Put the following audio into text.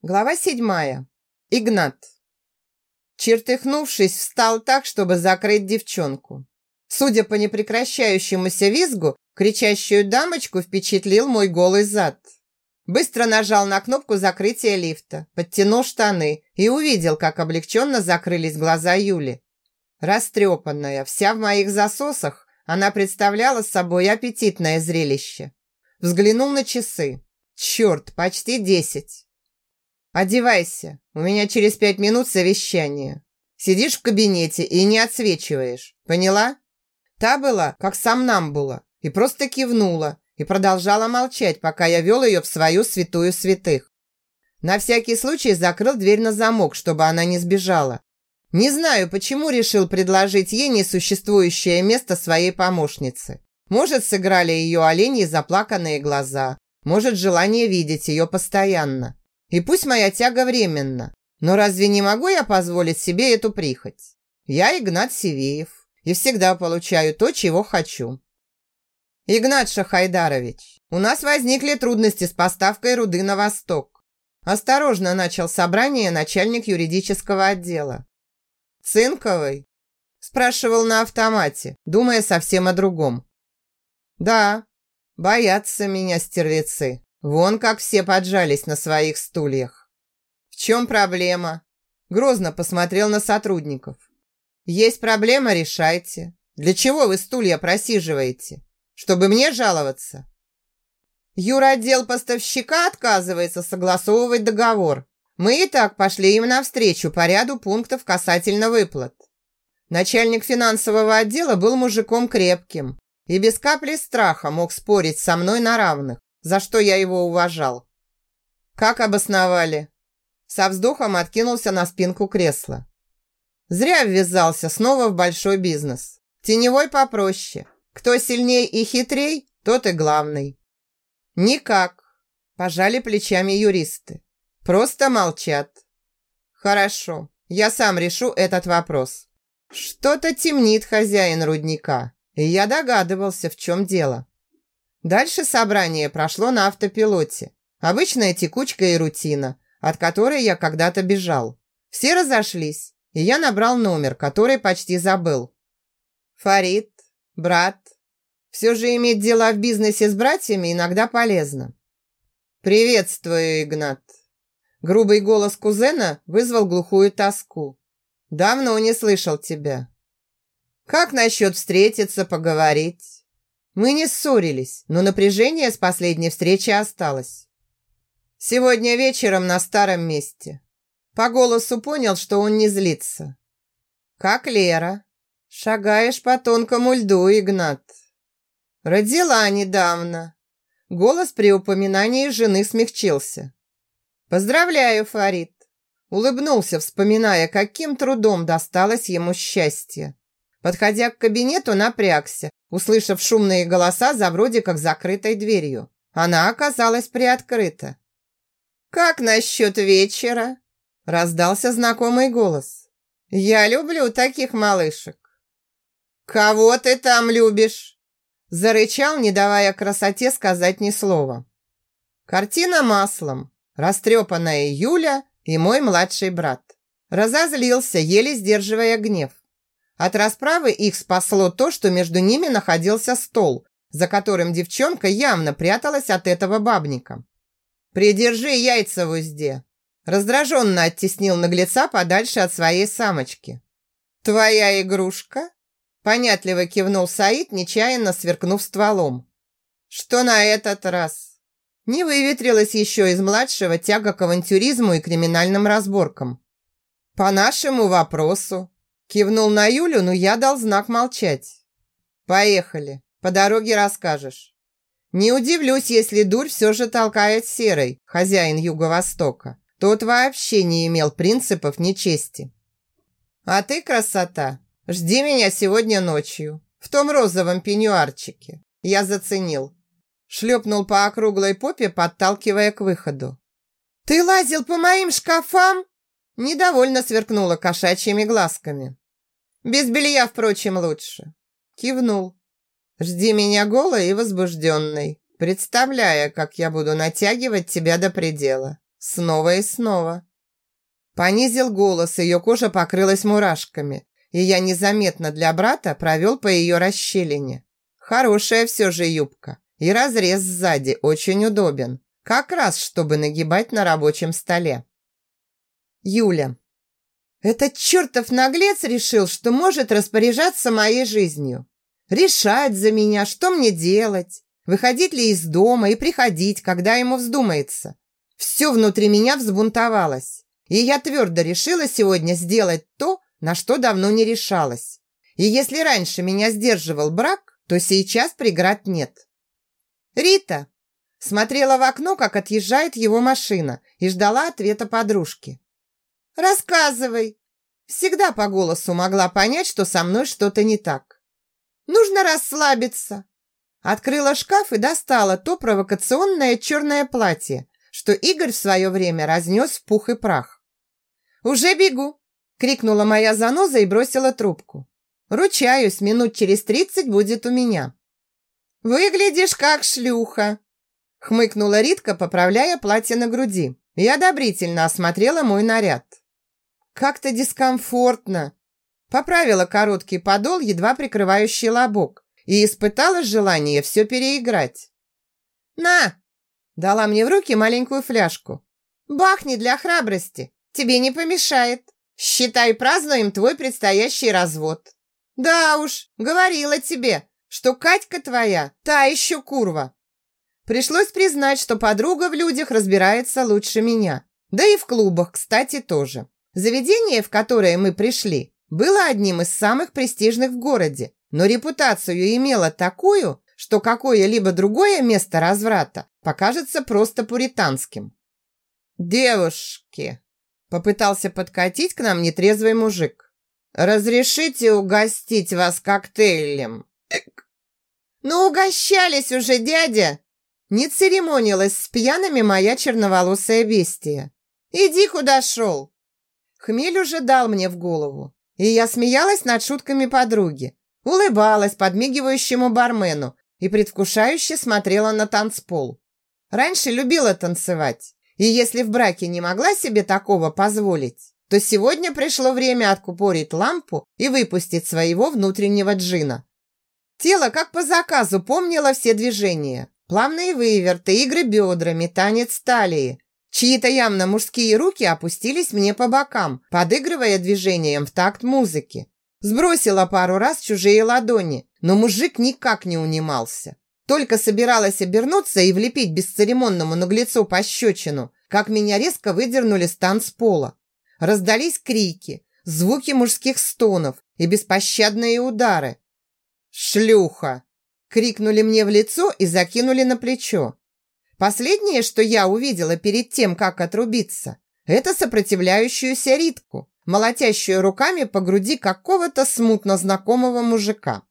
Глава седьмая. Игнат. Чертыхнувшись, встал так, чтобы закрыть девчонку. Судя по непрекращающемуся визгу, кричащую дамочку впечатлил мой голый зад. Быстро нажал на кнопку закрытия лифта, подтянул штаны и увидел, как облегченно закрылись глаза Юли. Растрепанная, вся в моих засосах, она представляла собой аппетитное зрелище. Взглянул на часы. Черт, почти десять. «Одевайся, у меня через пять минут совещание. Сидишь в кабинете и не отсвечиваешь, поняла?» Та была, как сам нам было, и просто кивнула, и продолжала молчать, пока я вел ее в свою святую святых. На всякий случай закрыл дверь на замок, чтобы она не сбежала. Не знаю, почему решил предложить ей несуществующее место своей помощницы. Может, сыграли ее оленьи заплаканные глаза, может, желание видеть ее постоянно. И пусть моя тяга временна, но разве не могу я позволить себе эту прихоть? Я Игнат Сивеев и всегда получаю то, чего хочу. Игнат Шахайдарович, у нас возникли трудности с поставкой руды на восток. Осторожно начал собрание начальник юридического отдела. Цинковый? Спрашивал на автомате, думая совсем о другом. Да, боятся меня стервецы. Вон как все поджались на своих стульях. В чем проблема? Грозно посмотрел на сотрудников. Есть проблема, решайте. Для чего вы стулья просиживаете? Чтобы мне жаловаться? Юротдел поставщика отказывается согласовывать договор. Мы и так пошли им навстречу по ряду пунктов касательно выплат. Начальник финансового отдела был мужиком крепким и без капли страха мог спорить со мной на равных за что я его уважал. Как обосновали? Со вздохом откинулся на спинку кресла. Зря ввязался снова в большой бизнес. Теневой попроще. Кто сильней и хитрей, тот и главный. Никак. Пожали плечами юристы. Просто молчат. Хорошо, я сам решу этот вопрос. Что-то темнит хозяин рудника, и я догадывался, в чем дело. Дальше собрание прошло на автопилоте. Обычная текучка и рутина, от которой я когда-то бежал. Все разошлись, и я набрал номер, который почти забыл. Фарид, брат. Все же иметь дела в бизнесе с братьями иногда полезно. «Приветствую, Игнат!» Грубый голос кузена вызвал глухую тоску. «Давно не слышал тебя. Как насчет встретиться, поговорить?» Мы не ссорились, но напряжение с последней встречи осталось. Сегодня вечером на старом месте. По голосу понял, что он не злится. Как Лера. Шагаешь по тонкому льду, Игнат. Родила недавно. Голос при упоминании жены смягчился. Поздравляю, Фарид. Улыбнулся, вспоминая, каким трудом досталось ему счастье. Подходя к кабинету, напрягся, услышав шумные голоса за вроде как закрытой дверью. Она оказалась приоткрыта. «Как насчет вечера?» – раздался знакомый голос. «Я люблю таких малышек». «Кого ты там любишь?» – зарычал, не давая красоте сказать ни слова. Картина маслом. Растрепанная Юля и мой младший брат. Разозлился, еле сдерживая гнев. От расправы их спасло то, что между ними находился стол, за которым девчонка явно пряталась от этого бабника. «Придержи яйца в узде!» Раздраженно оттеснил наглеца подальше от своей самочки. «Твоя игрушка?» Понятливо кивнул Саид, нечаянно сверкнув стволом. «Что на этот раз?» Не выветрилась еще из младшего тяга к авантюризму и криминальным разборкам. «По нашему вопросу», Кивнул на Юлю, но я дал знак молчать. Поехали, по дороге расскажешь. Не удивлюсь, если дурь все же толкает серой, хозяин Юго-Востока. Тот вообще не имел принципов ни чести. А ты, красота, жди меня сегодня ночью, в том розовом пеньюарчике. Я заценил. Шлепнул по округлой попе, подталкивая к выходу. «Ты лазил по моим шкафам?» Недовольно сверкнула кошачьими глазками. Без белья, впрочем, лучше. Кивнул. Жди меня голой и возбужденной, представляя, как я буду натягивать тебя до предела. Снова и снова. Понизил голос, ее кожа покрылась мурашками, и я незаметно для брата провел по ее расщелине. Хорошая все же юбка, и разрез сзади очень удобен, как раз чтобы нагибать на рабочем столе. Юля. Этот чертов наглец решил, что может распоряжаться моей жизнью. Решать за меня, что мне делать, выходить ли из дома и приходить, когда ему вздумается. Все внутри меня взбунтовалось, и я твердо решила сегодня сделать то, на что давно не решалась. И если раньше меня сдерживал брак, то сейчас преград нет. Рита смотрела в окно, как отъезжает его машина, и ждала ответа подружки. «Рассказывай!» Всегда по голосу могла понять, что со мной что-то не так. «Нужно расслабиться!» Открыла шкаф и достала то провокационное черное платье, что Игорь в свое время разнес в пух и прах. «Уже бегу!» – крикнула моя заноза и бросила трубку. «Ручаюсь, минут через тридцать будет у меня». «Выглядишь как шлюха!» – хмыкнула Ритка, поправляя платье на груди, и одобрительно осмотрела мой наряд. «Как-то дискомфортно!» Поправила короткий подол, едва прикрывающий лобок, и испытала желание все переиграть. «На!» – дала мне в руки маленькую фляжку. «Бахни для храбрости, тебе не помешает. Считай, празднуем твой предстоящий развод». «Да уж, говорила тебе, что Катька твоя та еще курва». Пришлось признать, что подруга в людях разбирается лучше меня. Да и в клубах, кстати, тоже. Заведение, в которое мы пришли, было одним из самых престижных в городе, но репутацию имела такую, что какое-либо другое место разврата покажется просто пуританским. «Девушки!» – попытался подкатить к нам нетрезвый мужик. «Разрешите угостить вас коктейлем?» «Ну, угощались уже, дядя!» Не церемонилась с пьяными моя черноволосая бестия. «Иди, куда шел!» Хмель уже дал мне в голову, и я смеялась над шутками подруги, улыбалась подмигивающему бармену и предвкушающе смотрела на танцпол. Раньше любила танцевать, и если в браке не могла себе такого позволить, то сегодня пришло время откупорить лампу и выпустить своего внутреннего джина. Тело, как по заказу, помнило все движения. Плавные выверты, игры бедрами, танец талии. Чьи-то явно мужские руки опустились мне по бокам, подыгрывая движением в такт музыки. Сбросила пару раз чужие ладони, но мужик никак не унимался. Только собиралась обернуться и влепить бесцеремонному наглецу пощечину, как меня резко выдернули с танцпола. Раздались крики, звуки мужских стонов и беспощадные удары. «Шлюха!» – крикнули мне в лицо и закинули на плечо. Последнее, что я увидела перед тем, как отрубиться, это сопротивляющуюся Ритку, молотящую руками по груди какого-то смутно знакомого мужика.